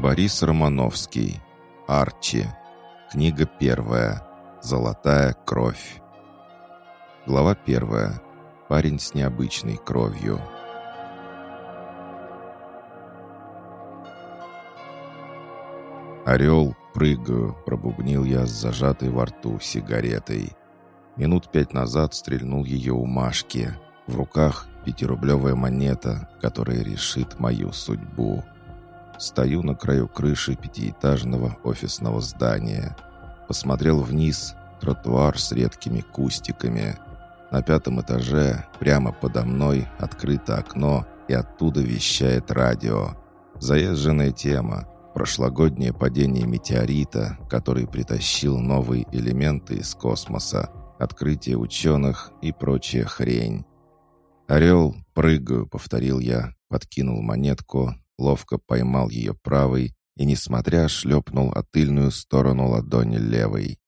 Борис Романовский. Арчи. Книга первая. Золотая кровь. Глава первая. Парень с необычной кровью. «Орел, прыгаю», — пробубнил я с зажатой во рту сигаретой. Минут пять назад стрельнул ее у Машки. В руках пятирублевая монета, которая решит мою судьбу. Стою на краю крыши пятиэтажного офисного здания. Посмотрел вниз, тротуар с редкими кустиками. На пятом этаже, прямо подо мной, открыто окно, и оттуда вещает радио. Заезженная тема. Прошлогоднее падение метеорита, который притащил новые элементы из космоса, открытие ученых и прочая хрень. «Орел, прыгаю», — повторил я, подкинул монетку, ловко поймал ее правой и, несмотря, шлепнул о тыльную сторону ладони левой.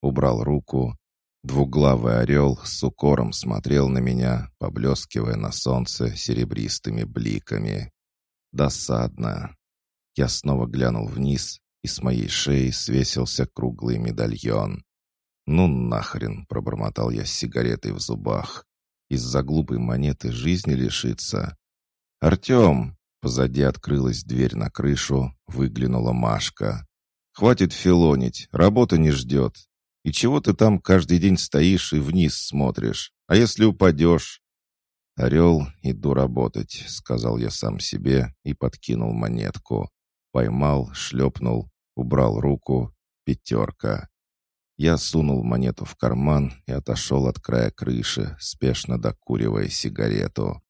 Убрал руку. Двуглавый орел с укором смотрел на меня, поблескивая на солнце серебристыми бликами. Досадно. Я снова глянул вниз, и с моей шеи свесился круглый медальон. «Ну нахрен!» — пробормотал я с сигаретой в зубах. «Из-за глупой монеты жизни лишиться». «Артем!» Позади открылась дверь на крышу, выглянула Машка. «Хватит филонить, работа не ждет. И чего ты там каждый день стоишь и вниз смотришь? А если упадешь?» «Орел, иду работать», — сказал я сам себе и подкинул монетку. Поймал, шлепнул, убрал руку. Пятерка. Я сунул монету в карман и отошел от края крыши, спешно докуривая сигарету.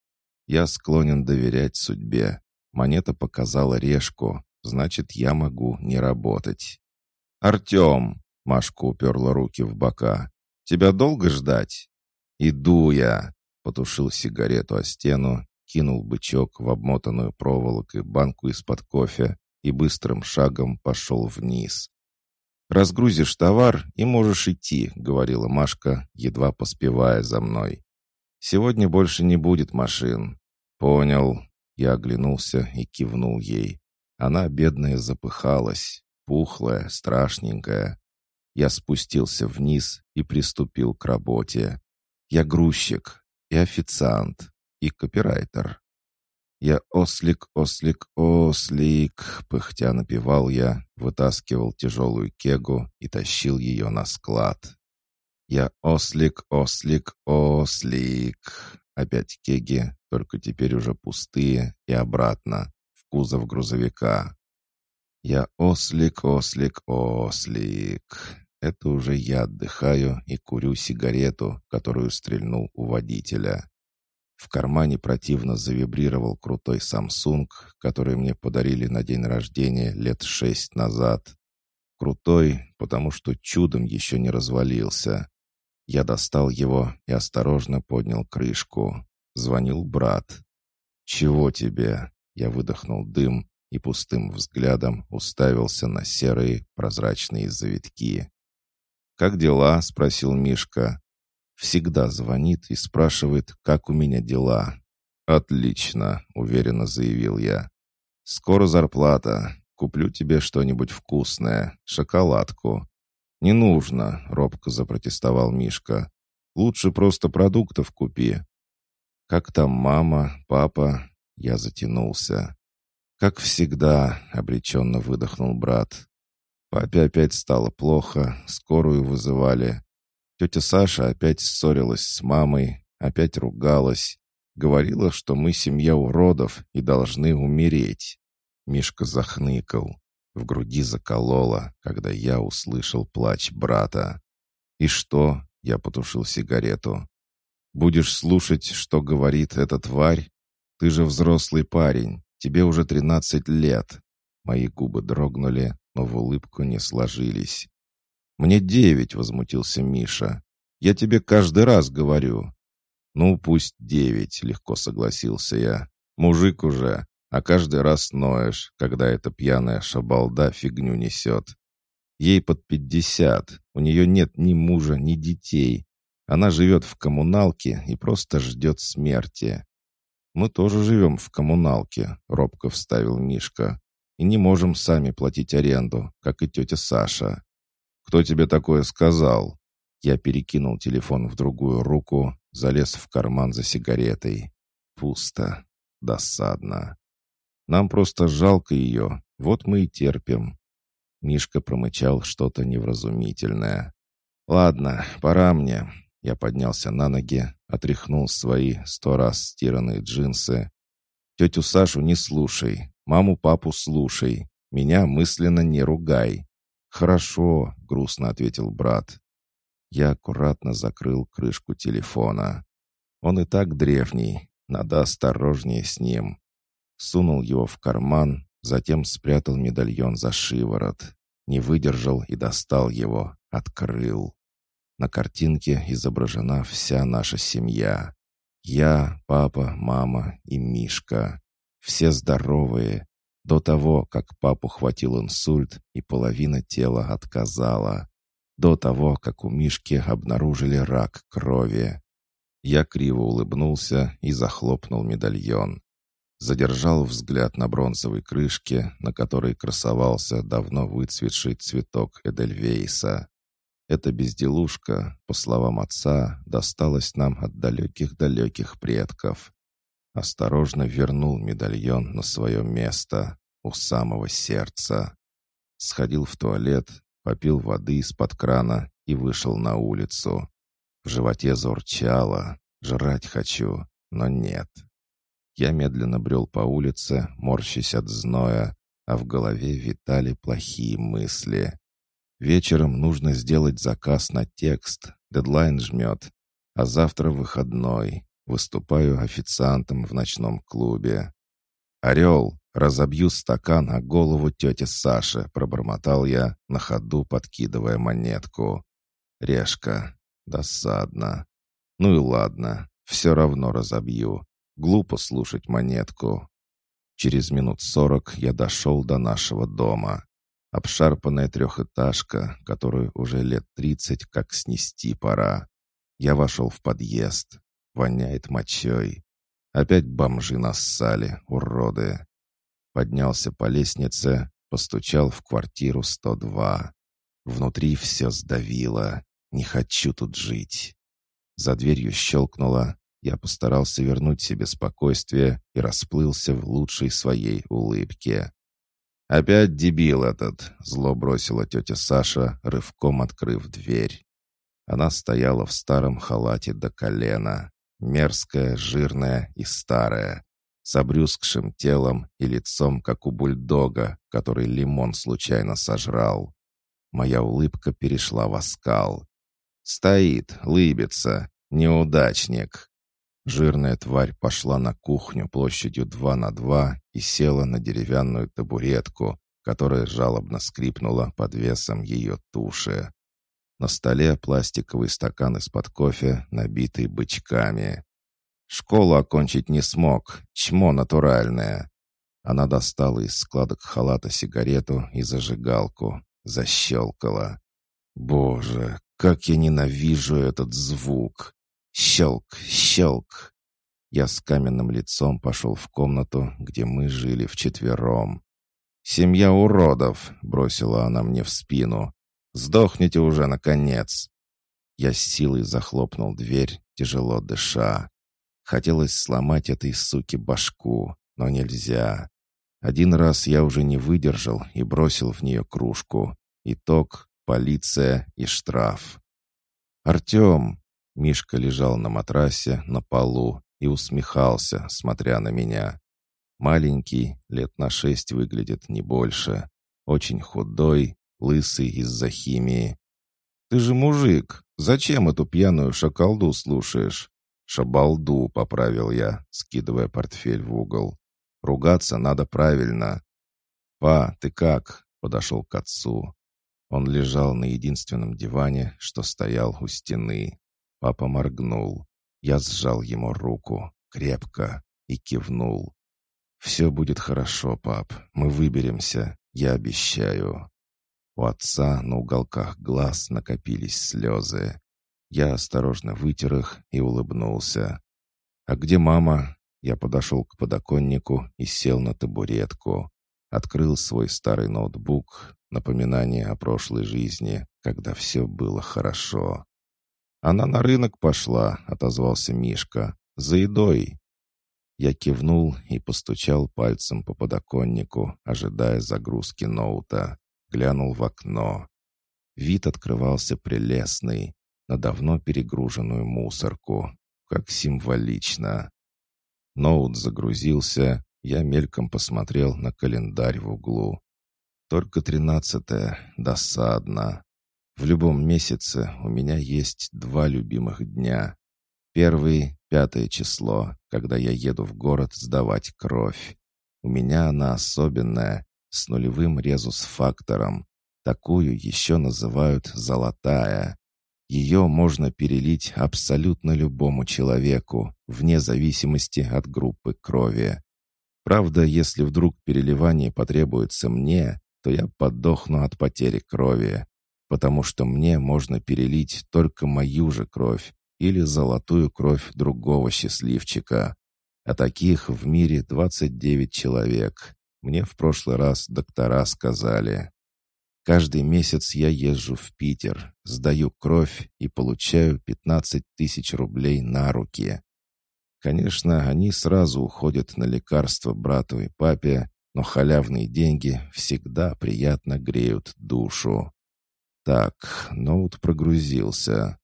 Я склонен доверять судьбе. Монета показала решку, значит, я могу не работать. «Артем!» — Машка уперла руки в бока. «Тебя долго ждать?» «Иду я!» — потушил сигарету о стену, кинул бычок в обмотанную проволокой банку из-под кофе и быстрым шагом пошел вниз. «Разгрузишь товар и можешь идти», — говорила Машка, едва поспевая за мной. «Сегодня больше не будет машин». «Понял», я оглянулся и кивнул ей. Она, бедная, запыхалась, пухлая, страшненькая. Я спустился вниз и приступил к работе. Я грузчик, и официант, и копирайтер. Я ослик, ослик, ослик, пыхтя напевал я, вытаскивал тяжелую кегу и тащил ее на склад. Я ослик, ослик, ослик. Опять кеги, только теперь уже пустые, и обратно, в кузов грузовика. Я ослик, ослик, ослик. Это уже я отдыхаю и курю сигарету, которую стрельнул у водителя. В кармане противно завибрировал крутой Samsung, который мне подарили на день рождения лет шесть назад. Крутой, потому что чудом еще не развалился. Я достал его и осторожно поднял крышку. Звонил брат. «Чего тебе?» Я выдохнул дым и пустым взглядом уставился на серые прозрачные завитки. «Как дела?» — спросил Мишка. «Всегда звонит и спрашивает, как у меня дела». «Отлично», — уверенно заявил я. «Скоро зарплата. Куплю тебе что-нибудь вкусное, шоколадку. «Не нужно», — робко запротестовал Мишка. «Лучше просто продуктов купи». «Как там мама, папа?» Я затянулся. «Как всегда», — обреченно выдохнул брат. Папе опять стало плохо, скорую вызывали. Тетя Саша опять ссорилась с мамой, опять ругалась. Говорила, что мы семья уродов и должны умереть. Мишка захныкал. В груди закололо, когда я услышал плач брата. «И что?» — я потушил сигарету. «Будешь слушать, что говорит эта тварь? Ты же взрослый парень, тебе уже тринадцать лет». Мои губы дрогнули, но в улыбку не сложились. «Мне девять», — возмутился Миша. «Я тебе каждый раз говорю». «Ну, пусть девять», — легко согласился я. «Мужик уже, а каждый раз ноешь, когда эта пьяная шабалда фигню несет. Ей под пятьдесят, у нее нет ни мужа, ни детей. Она живет в коммуналке и просто ждет смерти. «Мы тоже живем в коммуналке», — робко вставил Мишка. и не можем сами платить аренду, как и тетя Саша. Кто тебе такое сказал? Я перекинул телефон в другую руку, залез в карман за сигаретой. Пусто. Досадно. Нам просто жалко ее, вот мы и терпим. Мишка промычал что-то невразумительное. «Ладно, пора мне». Я поднялся на ноги, отряхнул свои сто раз стиранные джинсы. «Тетю Сашу не слушай, маму-папу слушай, меня мысленно не ругай». «Хорошо», — грустно ответил брат. Я аккуратно закрыл крышку телефона. Он и так древний, надо осторожнее с ним. Сунул его в карман, затем спрятал медальон за шиворот. Не выдержал и достал его, открыл. На картинке изображена вся наша семья. Я, папа, мама и Мишка. Все здоровые. До того, как папу хватил инсульт и половина тела отказала. До того, как у Мишки обнаружили рак крови. Я криво улыбнулся и захлопнул медальон. Задержал взгляд на бронзовой крышке, на которой красовался давно выцветший цветок Эдельвейса. Эта безделушка, по словам отца, досталась нам от далеких-далеких предков. Осторожно вернул медальон на свое место, у самого сердца. Сходил в туалет, попил воды из-под крана и вышел на улицу. В животе заурчало. Жрать хочу, но нет. Я медленно брел по улице, морщась от зноя, а в голове витали плохие мысли. Вечером нужно сделать заказ на текст, дедлайн жмет, а завтра выходной. Выступаю официантом в ночном клубе. «Орел, разобью стакан о голову тети Саши», — пробормотал я, на ходу подкидывая монетку. «Решка. Досадно. Ну и ладно, все равно разобью. Глупо слушать монетку. Через минут сорок я дошел до нашего дома. Обшарпанная трехэтажка, которую уже лет тридцать как снести пора. Я вошел в подъезд. Воняет мочой. Опять бомжи нассали, уроды. Поднялся по лестнице, постучал в квартиру 102. Внутри все сдавило. Не хочу тут жить. За дверью щелкнуло, я постарался вернуть себе спокойствие и расплылся в лучшей своей улыбке. «Опять дебил этот!» — зло бросила тетя Саша, рывком открыв дверь. Она стояла в старом халате до колена, мерзкая, жирная и старая, с обрюзгшим телом и лицом, как у бульдога, который лимон случайно сожрал. Моя улыбка перешла в оскал. «Стоит, лыбится, неудачник!» Жирная тварь пошла на кухню площадью 2 на 2 и села на деревянную табуретку, которая жалобно скрипнула под весом ее туши. На столе пластиковый стакан из-под кофе, набитый бычками. Школу окончить не смог, чмо натуральное. Она достала из складок халата сигарету и зажигалку, защелкала. Боже, как я ненавижу этот звук! Щелк, щелк. Я с каменным лицом пошел в комнату, где мы жили вчетвером. «Семья уродов!» — бросила она мне в спину. «Сдохните уже, наконец!» Я с силой захлопнул дверь, тяжело дыша. Хотелось сломать этой суке башку, но нельзя. Один раз я уже не выдержал и бросил в нее кружку. Итог — полиция и штраф. «Артем!» Мишка лежал на матрасе на полу и усмехался, смотря на меня. Маленький, лет на шесть выглядит не больше. Очень худой, лысый из-за химии. «Ты же мужик! Зачем эту пьяную шакалду слушаешь?» «Шабалду», — поправил я, скидывая портфель в угол. «Ругаться надо правильно». «Па, ты как?» — подошел к отцу. Он лежал на единственном диване, что стоял у стены. Папа моргнул. Я сжал ему руку, крепко, и кивнул. «Все будет хорошо, пап. Мы выберемся. Я обещаю». У отца на уголках глаз накопились слезы. Я осторожно вытер их и улыбнулся. «А где мама?» Я подошел к подоконнику и сел на табуретку. открыл свой старый ноутбук, напоминание о прошлой жизни, когда все было хорошо. «Она на рынок пошла», — отозвался Мишка. «За едой». Я кивнул и постучал пальцем по подоконнику, ожидая загрузки ноута. Глянул в окно. Вид открывался прелестный, на давно перегруженную мусорку. Как символично. Ноут загрузился, я мельком посмотрел на календарь в углу. Только тринадцатое, досадно. В любом месяце у меня есть два любимых дня. Первый — пятое число, когда я еду в город сдавать кровь. У меня она особенная, с нулевым резус-фактором. Такую еще называют «золотая». Ее можно перелить абсолютно любому человеку, вне зависимости от группы крови. Правда, если вдруг переливание потребуется мне, то я подохну от потери крови, потому что мне можно перелить только мою же кровь или золотую кровь другого счастливчика. А таких в мире 29 человек. Мне в прошлый раз доктора сказали. Каждый месяц я езжу в Питер, сдаю кровь и получаю 15 тысяч рублей на руки. Конечно, они сразу уходят на лекарства брату и папе, но халявные деньги всегда приятно греют душу. Так, ноут прогрузился.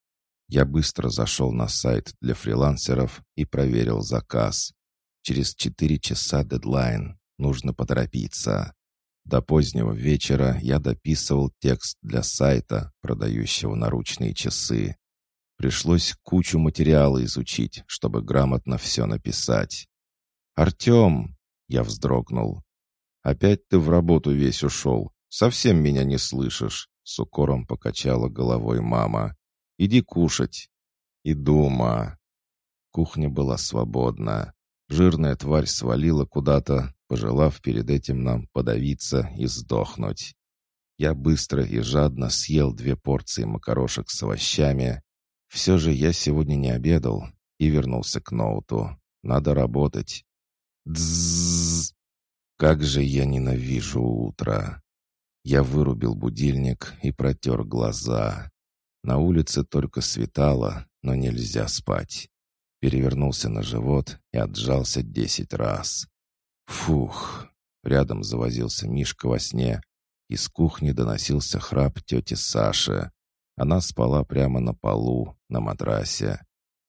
Я быстро зашел на сайт для фрилансеров и проверил заказ. Через четыре часа дедлайн. Нужно поторопиться. До позднего вечера я дописывал текст для сайта, продающего наручные часы. Пришлось кучу материала изучить, чтобы грамотно все написать. «Артем!» — я вздрогнул. «Опять ты в работу весь ушел. Совсем меня не слышишь!» — с укором покачала головой мама. «Иди кушать!» «И дома!» Кухня была свободна. Жирная тварь свалила куда-то, пожелав перед этим нам подавиться и сдохнуть. Я быстро и жадно съел две порции макарошек с овощами. Все же я сегодня не обедал и вернулся к ноуту. Надо работать. Дзззз! Как же я ненавижу утро! Я вырубил будильник и протер глаза. На улице только светало, но нельзя спать. Перевернулся на живот и отжался десять раз. Фух! Рядом завозился Мишка во сне. Из кухни доносился храп тети Саши. Она спала прямо на полу, на матрасе.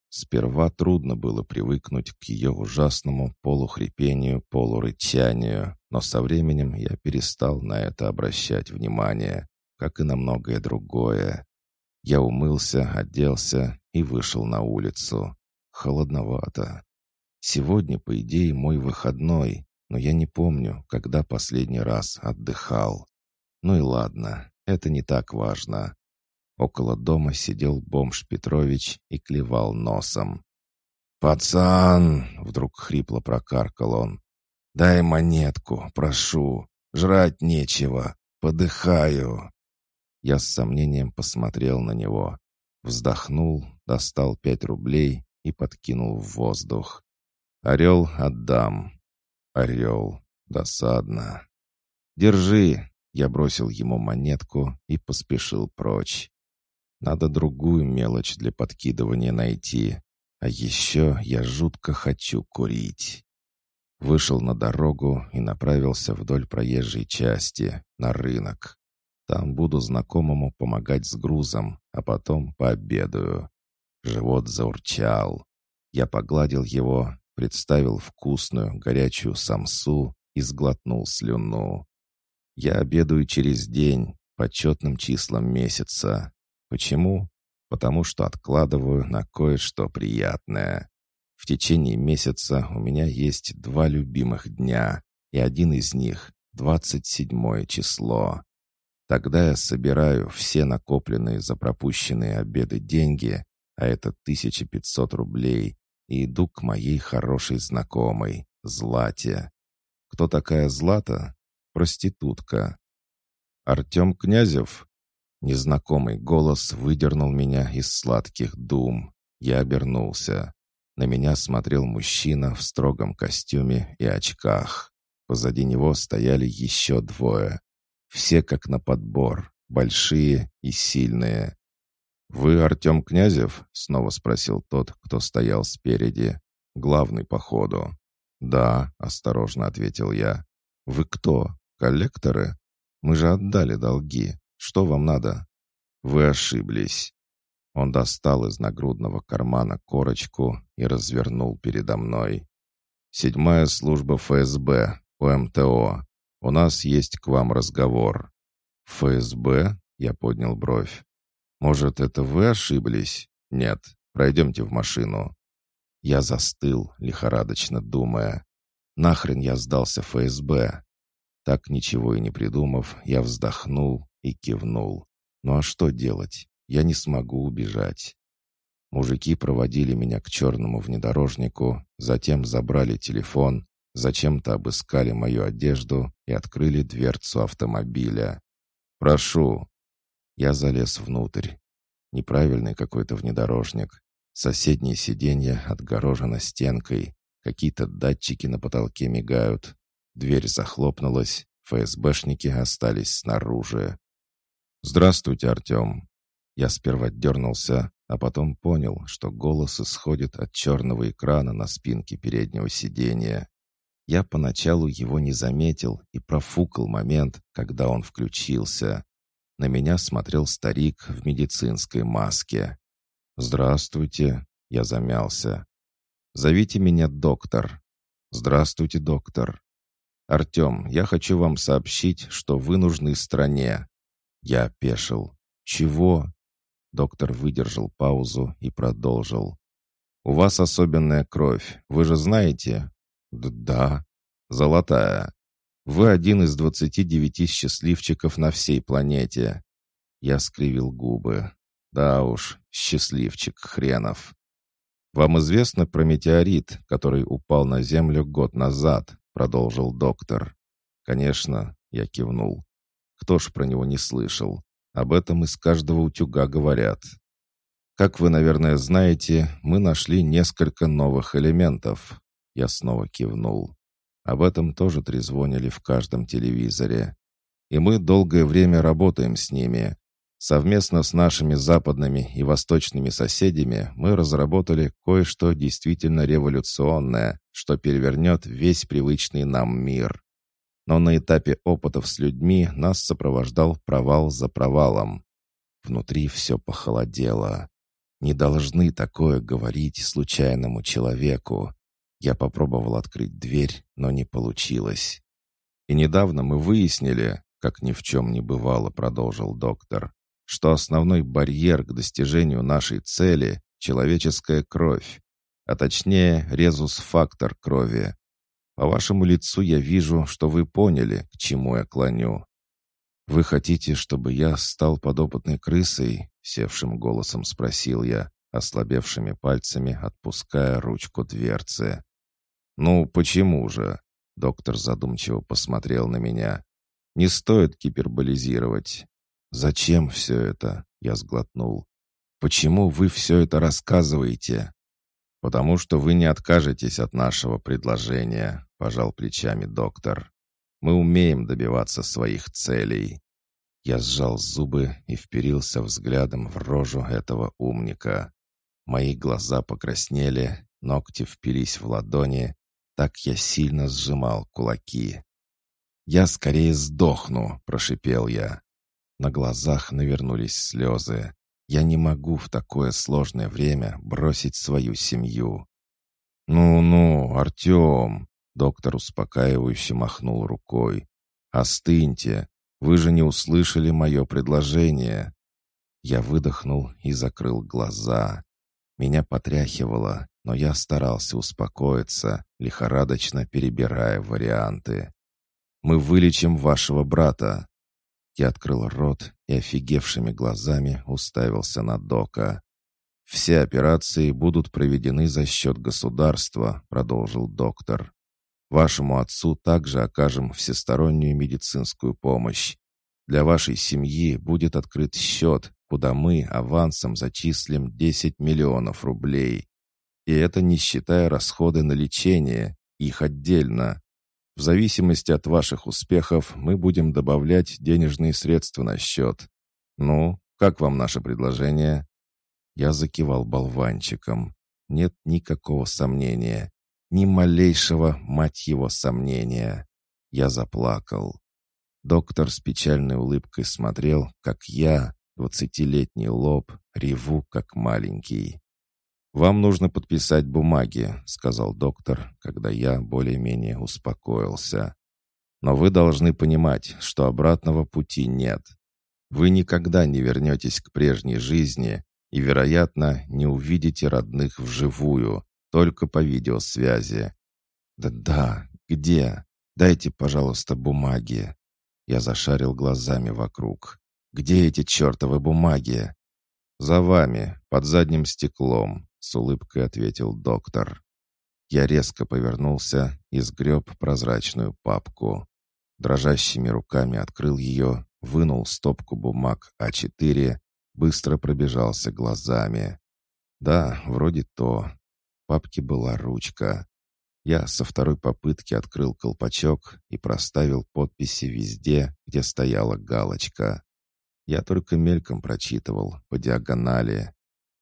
Сперва трудно было привыкнуть к ее ужасному полухрипению, полурычанию, но со временем я перестал на это обращать внимание, как и на многое другое. Я умылся, оделся и вышел на улицу. Холодновато. Сегодня, по идее, мой выходной, но я не помню, когда последний раз отдыхал. Ну и ладно, это не так важно. Около дома сидел бомж Петрович и клевал носом. «Пацан!» — вдруг хрипло прокаркал он. «Дай монетку, прошу. Жрать нечего. Подыхаю». Я с сомнением посмотрел на него. Вздохнул, достал пять рублей и подкинул в воздух. «Орел отдам. Орел. Досадно. Держи. Я бросил ему монетку и поспешил прочь. Надо другую мелочь для подкидывания найти. А еще я жутко хочу курить. Вышел на дорогу и направился вдоль проезжей части, на рынок. Там буду знакомому помогать с грузом, а потом пообедаю. Живот заурчал. Я погладил его представил вкусную горячую самсу и сглотнул слюну. Я обедаю через день, по четным числам месяца. Почему? Потому что откладываю на кое-что приятное. В течение месяца у меня есть два любимых дня, и один из них — 27 число. Тогда я собираю все накопленные за пропущенные обеды деньги, а это 1500 рублей, и иду к моей хорошей знакомой, Злате. Кто такая Злата? Проститутка. Артем Князев? Незнакомый голос выдернул меня из сладких дум. Я обернулся. На меня смотрел мужчина в строгом костюме и очках. Позади него стояли еще двое. Все как на подбор, большие и сильные. «Вы Артем Князев?» — снова спросил тот, кто стоял спереди. «Главный по ходу». «Да», — осторожно ответил я. «Вы кто? Коллекторы? Мы же отдали долги. Что вам надо?» «Вы ошиблись». Он достал из нагрудного кармана корочку и развернул передо мной. «Седьмая служба ФСБ, ОМТО. У нас есть к вам разговор». «ФСБ?» — я поднял бровь. «Может, это вы ошиблись?» «Нет, пройдемте в машину». Я застыл, лихорадочно думая. «Нахрен я сдался ФСБ?» Так ничего и не придумав, я вздохнул и кивнул. «Ну а что делать? Я не смогу убежать». Мужики проводили меня к черному внедорожнику, затем забрали телефон, зачем-то обыскали мою одежду и открыли дверцу автомобиля. «Прошу», я залез внутрь. Неправильный какой-то внедорожник. Соседнее сиденье отгорожено стенкой. Какие-то датчики на потолке мигают. Дверь захлопнулась. ФСБшники остались снаружи. «Здравствуйте, Артем». Я сперва дернулся, а потом понял, что голос исходит от черного экрана на спинке переднего сиденья. Я поначалу его не заметил и профукал момент, когда он включился. На меня смотрел старик в медицинской маске. «Здравствуйте», — я замялся. «Зовите меня доктор». «Здравствуйте, доктор». «Артем, я хочу вам сообщить, что вы нужны стране». Я опешил. «Чего?» Доктор выдержал паузу и продолжил. «У вас особенная кровь, вы же знаете?» «Да». «Золотая. Вы один из двадцати девяти счастливчиков на всей планете». Я скривил губы. «Да уж, счастливчик хренов». «Вам известно про метеорит, который упал на Землю год назад?» — продолжил доктор. «Конечно», — я кивнул. «Кто ж про него не слышал? Об этом из каждого утюга говорят. Как вы, наверное, знаете, мы нашли несколько новых элементов». Я снова кивнул. Об этом тоже трезвонили в каждом телевизоре. И мы долгое время работаем с ними. Совместно с нашими западными и восточными соседями мы разработали кое-что действительно революционное, что перевернет весь привычный нам мир. Но на этапе опытов с людьми нас сопровождал провал за провалом. Внутри все похолодело. Не должны такое говорить случайному человеку. Я попробовал открыть дверь, но не получилось. И недавно мы выяснили, как ни в чем не бывало, продолжил доктор, что основной барьер к достижению нашей цели — человеческая кровь, а точнее резус-фактор крови. По вашему лицу я вижу, что вы поняли, к чему я клоню. «Вы хотите, чтобы я стал подопытной крысой?» — севшим голосом спросил я, ослабевшими пальцами отпуская ручку дверцы. «Ну, почему же?» Доктор задумчиво посмотрел на меня. «Не стоит гиперболизировать». «Зачем все это?» Я сглотнул. «Почему вы все это рассказываете?» «Потому что вы не откажетесь от нашего предложения», — пожал плечами доктор. «Мы умеем добиваться своих целей». Я сжал зубы и вперился взглядом в рожу этого умника. Мои глаза покраснели, ногти впились в ладони, так я сильно сжимал кулаки. «Я скорее сдохну», — прошипел я. На глазах навернулись слезы. Я не могу в такое сложное время бросить свою семью. «Ну-ну, Артем!» — доктор успокаивающе махнул рукой. «Остыньте! Вы же не услышали мое предложение!» Я выдохнул и закрыл глаза. Меня потряхивало, но я старался успокоиться, лихорадочно перебирая варианты. «Мы вылечим вашего брата!» Я открыл рот и офигевшими глазами уставился на Дока. «Все операции будут проведены за счет государства», — продолжил доктор. «Вашему отцу также окажем всестороннюю медицинскую помощь. Для вашей семьи будет открыт счет, куда мы авансом зачислим 10 миллионов рублей. И это не считая расходы на лечение, их отдельно. В зависимости от ваших успехов мы будем добавлять денежные средства на счет. Ну, как вам наше предложение?» Я закивал болванчиком. Нет никакого сомнения. Ни малейшего, мать его, сомнения. Я заплакал. Доктор с печальной улыбкой смотрел, как я, двадцатилетний лоб, реву, как маленький. «Вам нужно подписать бумаги», — сказал доктор, когда я более-менее успокоился. «Но вы должны понимать, что обратного пути нет. Вы никогда не вернетесь к прежней жизни и, вероятно, не увидите родных вживую, только по видеосвязи. «Да-да, где? Дайте, пожалуйста, бумаги». Я зашарил глазами вокруг. «Где эти чертовы бумаги?» «За вами, под задним стеклом», — с улыбкой ответил доктор. Я резко повернулся и сгреб прозрачную папку. Дрожащими руками открыл ее, вынул стопку бумаг А4, быстро пробежался глазами. Да, вроде то. Папке была ручка. Я со второй попытки открыл колпачок и проставил подписи везде, где стояла галочка. Я только мельком прочитывал, по диагонали.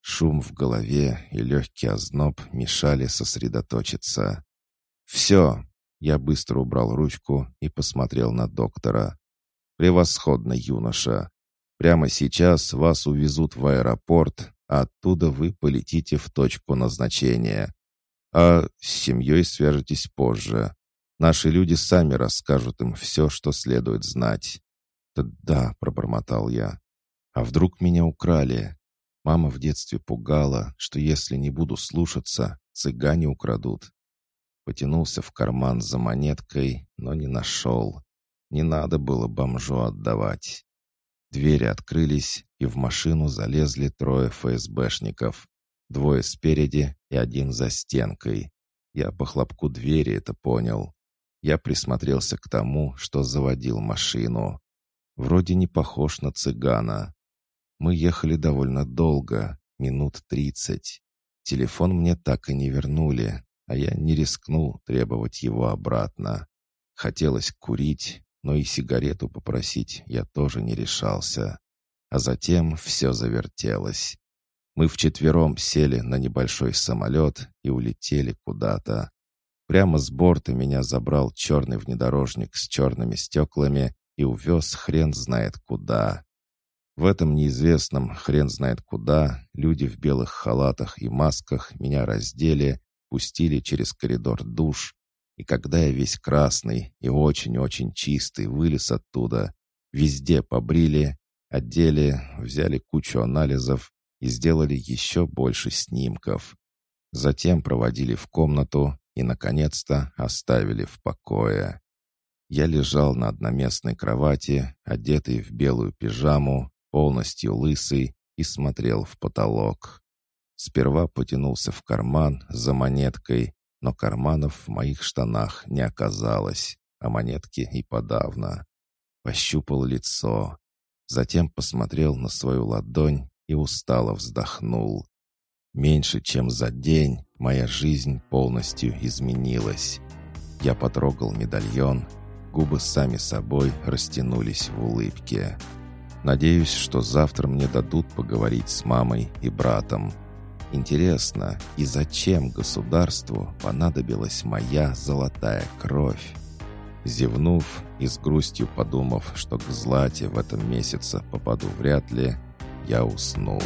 Шум в голове и легкий озноб мешали сосредоточиться. «Все!» Я быстро убрал ручку и посмотрел на доктора. «Превосходно, юноша! Прямо сейчас вас увезут в аэропорт, оттуда вы полетите в точку назначения. А с семьей свяжетесь позже. Наши люди сами расскажут им все, что следует знать». «Да», — пробормотал я. «А вдруг меня украли?» Мама в детстве пугала, что если не буду слушаться, цыгане украдут. Потянулся в карман за монеткой, но не нашел. Не надо было бомжу отдавать. Двери открылись, и в машину залезли трое ФСБшников. Двое спереди и один за стенкой. Я по хлопку двери это понял. Я присмотрелся к тому, что заводил машину. Вроде не похож на цыгана. Мы ехали довольно долго, минут тридцать. Телефон мне так и не вернули, а я не рискнул требовать его обратно. Хотелось курить, но и сигарету попросить я тоже не решался. А затем все завертелось. Мы вчетвером сели на небольшой самолет и улетели куда-то. Прямо с борта меня забрал черный внедорожник с черными стеклами и увез хрен знает куда. В этом неизвестном, хрен знает куда, люди в белых халатах и масках меня раздели, пустили через коридор душ, и когда я весь красный и очень-очень чистый вылез оттуда, везде побрили, одели, взяли кучу анализов и сделали еще больше снимков. Затем проводили в комнату и, наконец-то, оставили в покое. Я лежал на одноместной кровати, одетый в белую пижаму, полностью лысый, и смотрел в потолок. Сперва потянулся в карман за монеткой, но карманов в моих штанах не оказалось, а монетки и подавно. Пощупал лицо, затем посмотрел на свою ладонь и устало вздохнул. Меньше чем за день моя жизнь полностью изменилась. Я потрогал медальон, губы сами собой растянулись в улыбке. Надеюсь, что завтра мне дадут поговорить с мамой и братом. Интересно, и зачем государству понадобилась моя золотая кровь? Зевнув и с грустью подумав, что к Злате в этом месяце попаду вряд ли, я уснул.